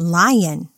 lion.